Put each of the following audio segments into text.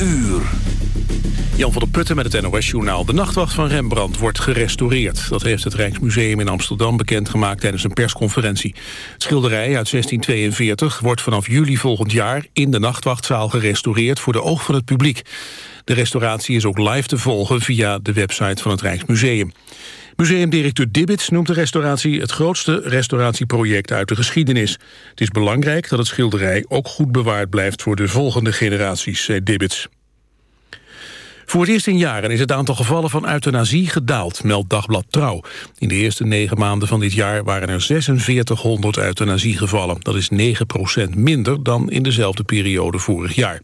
uur. Jan van der Putten met het NOS-journaal. De nachtwacht van Rembrandt wordt gerestaureerd. Dat heeft het Rijksmuseum in Amsterdam bekendgemaakt tijdens een persconferentie. Het schilderij uit 1642 wordt vanaf juli volgend jaar... in de nachtwachtzaal gerestaureerd voor de oog van het publiek. De restauratie is ook live te volgen via de website van het Rijksmuseum. Museumdirecteur Dibbits noemt de restauratie het grootste restauratieproject uit de geschiedenis. Het is belangrijk dat het schilderij ook goed bewaard blijft voor de volgende generaties, zei Dibbits. Voor het eerst in jaren is het aantal gevallen van euthanasie gedaald, meldt Dagblad Trouw. In de eerste negen maanden van dit jaar waren er 4600 euthanasiegevallen. Dat is 9% minder dan in dezelfde periode vorig jaar.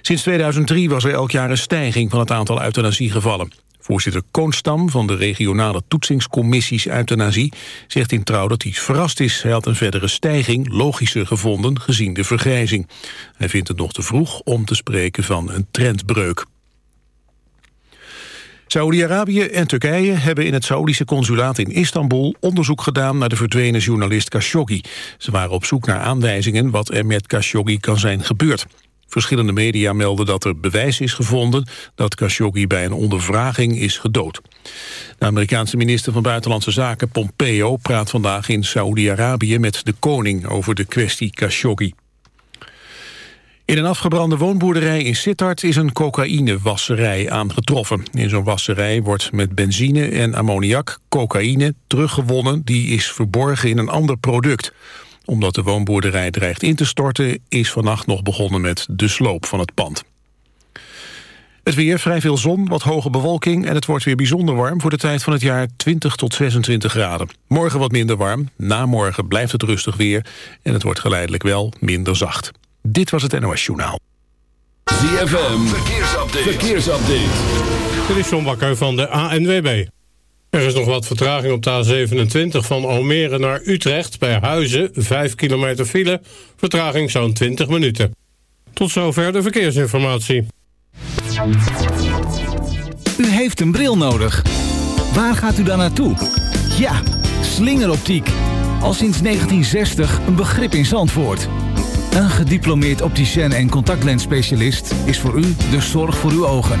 Sinds 2003 was er elk jaar een stijging van het aantal euthanasiegevallen. Voorzitter Koonstam van de regionale toetsingscommissies euthanasie zegt in Trouw dat hij verrast is. Hij had een verdere stijging logischer gevonden gezien de vergrijzing. Hij vindt het nog te vroeg om te spreken van een trendbreuk. Saoedi-Arabië en Turkije hebben in het Saoedische consulaat in Istanbul onderzoek gedaan naar de verdwenen journalist Khashoggi. Ze waren op zoek naar aanwijzingen wat er met Khashoggi kan zijn gebeurd. Verschillende media melden dat er bewijs is gevonden dat Khashoggi bij een ondervraging is gedood. De Amerikaanse minister van Buitenlandse Zaken Pompeo praat vandaag in Saoedi-Arabië met de koning over de kwestie Khashoggi. In een afgebrande woonboerderij in Sittard is een cocaïnewasserij aangetroffen. In zo'n wasserij wordt met benzine en ammoniak cocaïne teruggewonnen... die is verborgen in een ander product. Omdat de woonboerderij dreigt in te storten... is vannacht nog begonnen met de sloop van het pand. Het weer, vrij veel zon, wat hoge bewolking... en het wordt weer bijzonder warm voor de tijd van het jaar 20 tot 26 graden. Morgen wat minder warm, na morgen blijft het rustig weer... en het wordt geleidelijk wel minder zacht. Dit was het NOS Journaal. ZFM, verkeersupdate. verkeersupdate. Dit is John Bakker van de ANWB. Er is nog wat vertraging op de A27 van Almere naar Utrecht... bij Huizen, 5 kilometer file, vertraging zo'n 20 minuten. Tot zover de verkeersinformatie. U heeft een bril nodig. Waar gaat u dan naartoe? Ja, slingeroptiek. Al sinds 1960 een begrip in Zandvoort. Een gediplomeerd opticien en contactlensspecialist is voor u de zorg voor uw ogen.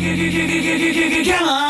Come on.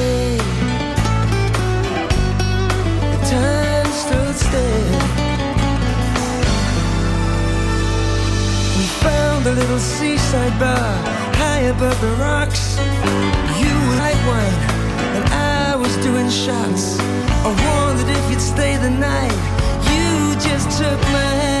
little seaside bar high above the rocks. You were light wine, and I was doing shots. I wondered if you'd stay the night. You just took my hand.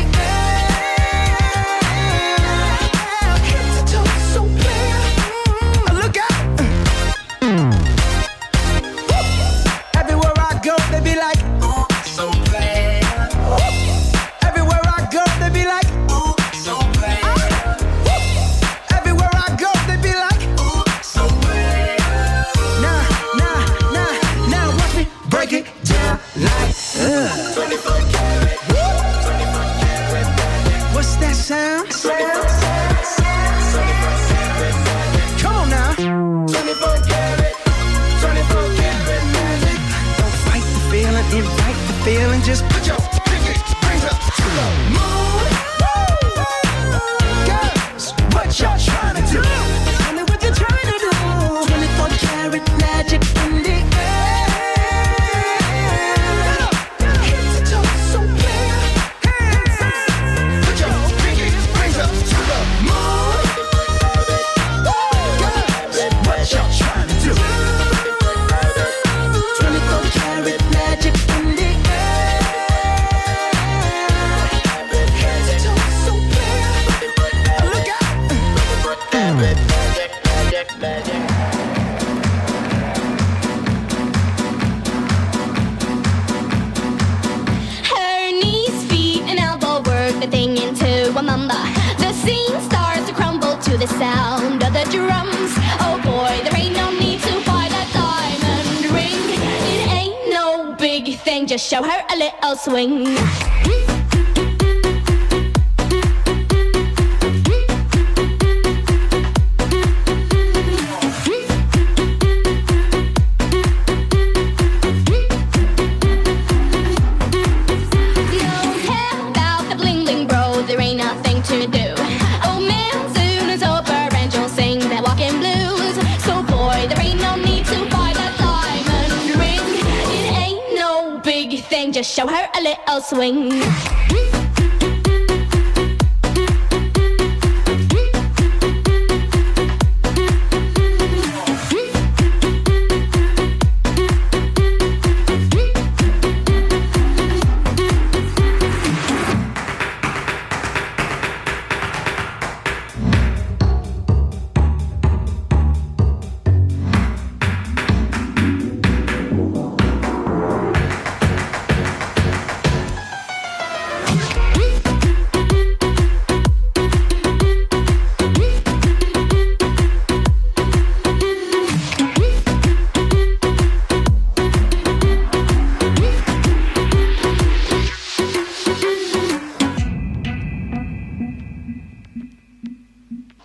swing.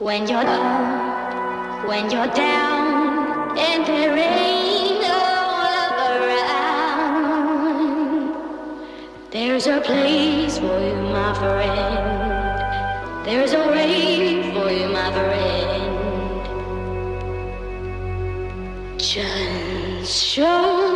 When you're cold, when you're down, and there ain't no love around, there's a place for you, my friend. There's a way for you, my friend. Just show.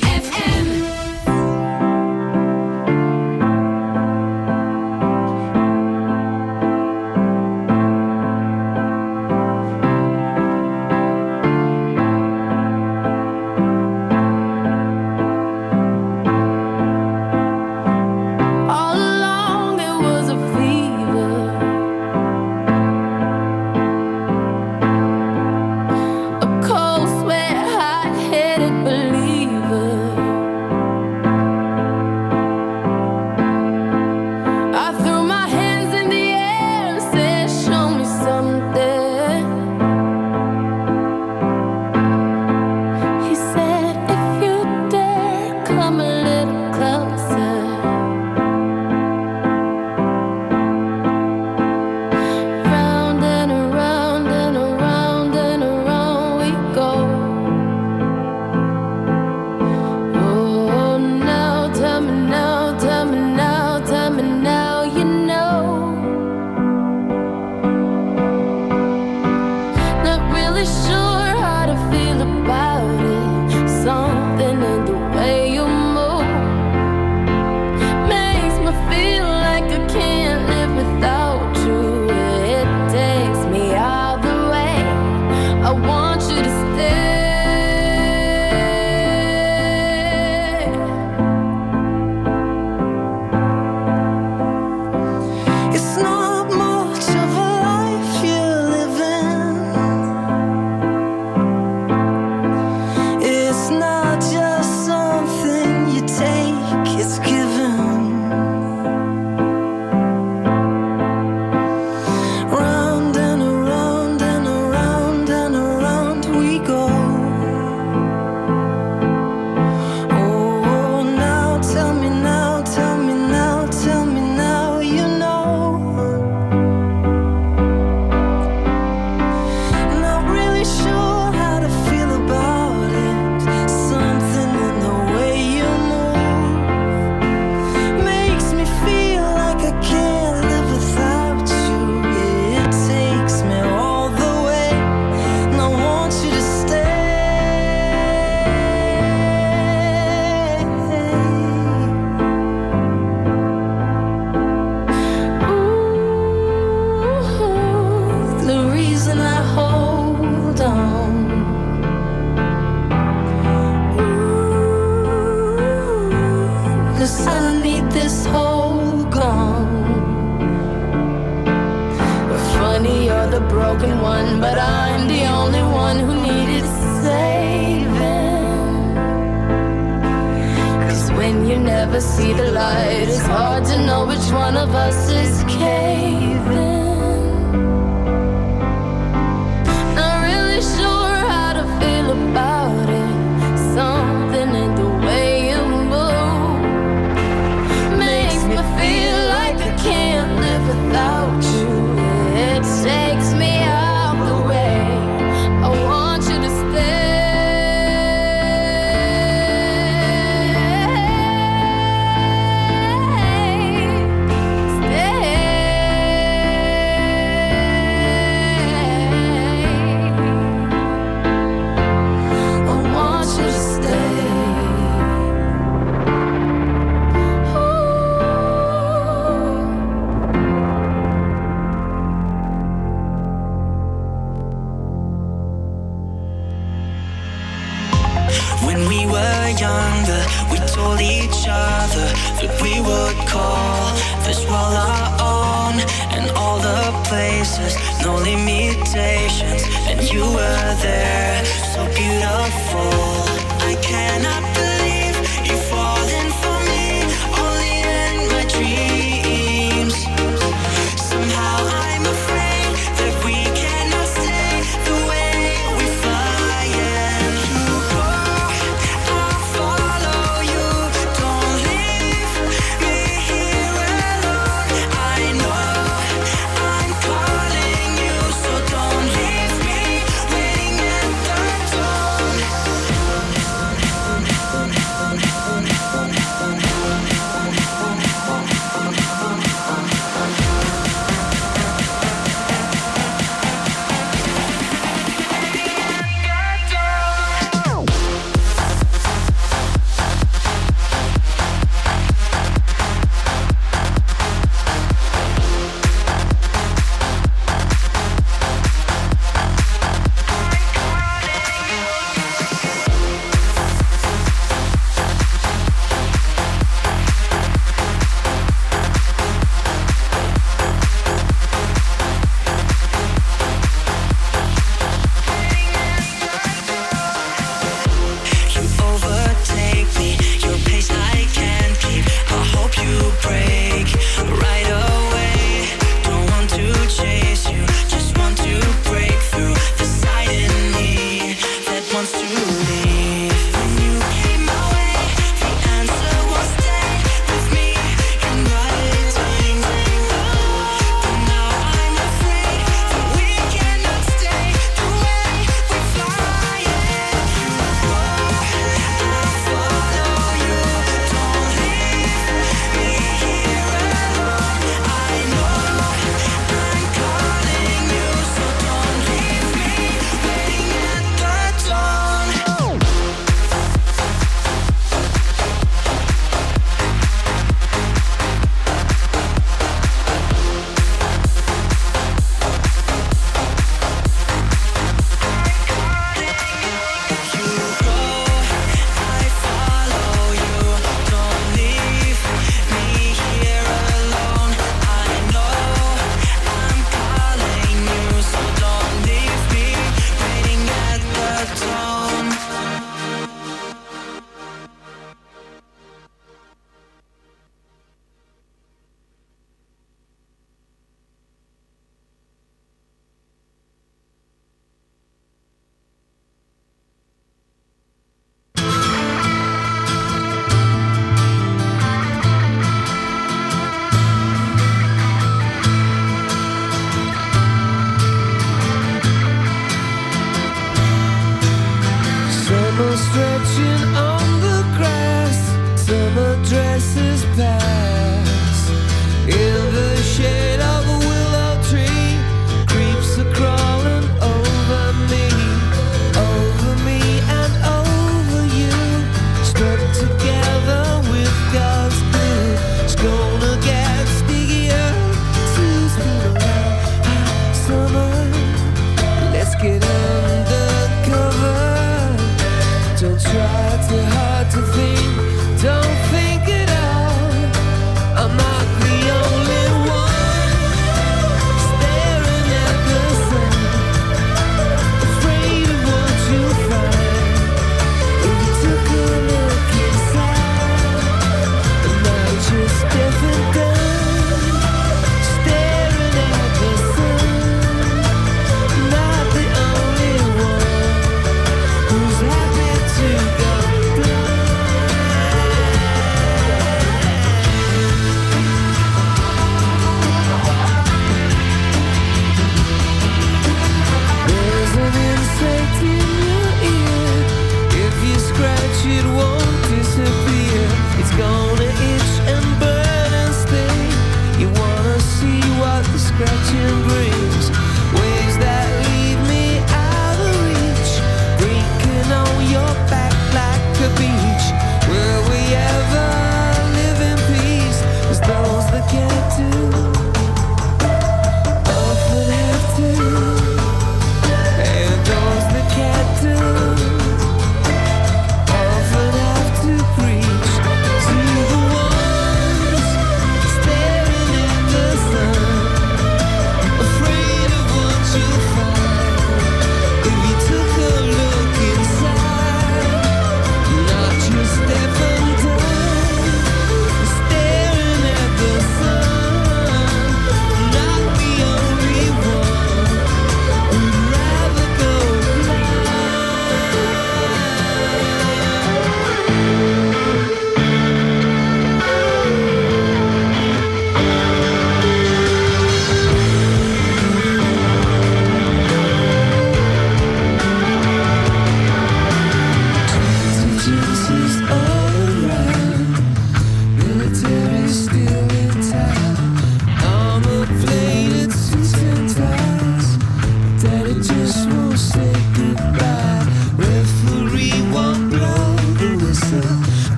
younger, we told each other that we would call this world our own, and all the places, no limitations, and you were there, so beautiful. I cannot believe.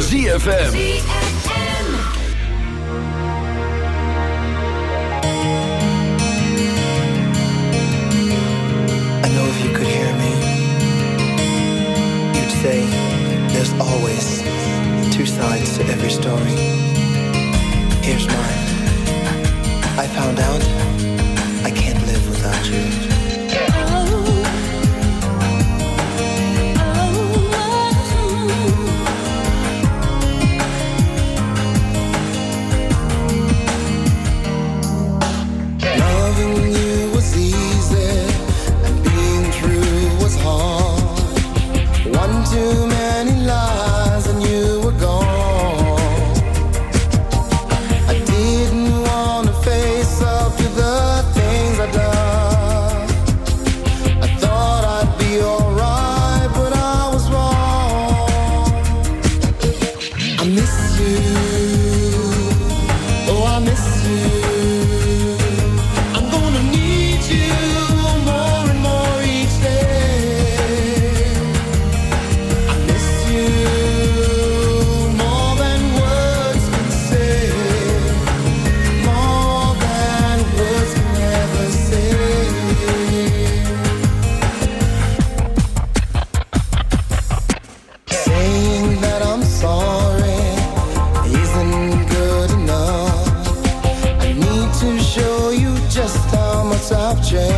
van ZFM. I know if you could hear me, you'd say there's always two sides to every story. Here's mine. I found out I can't live without you. have changed.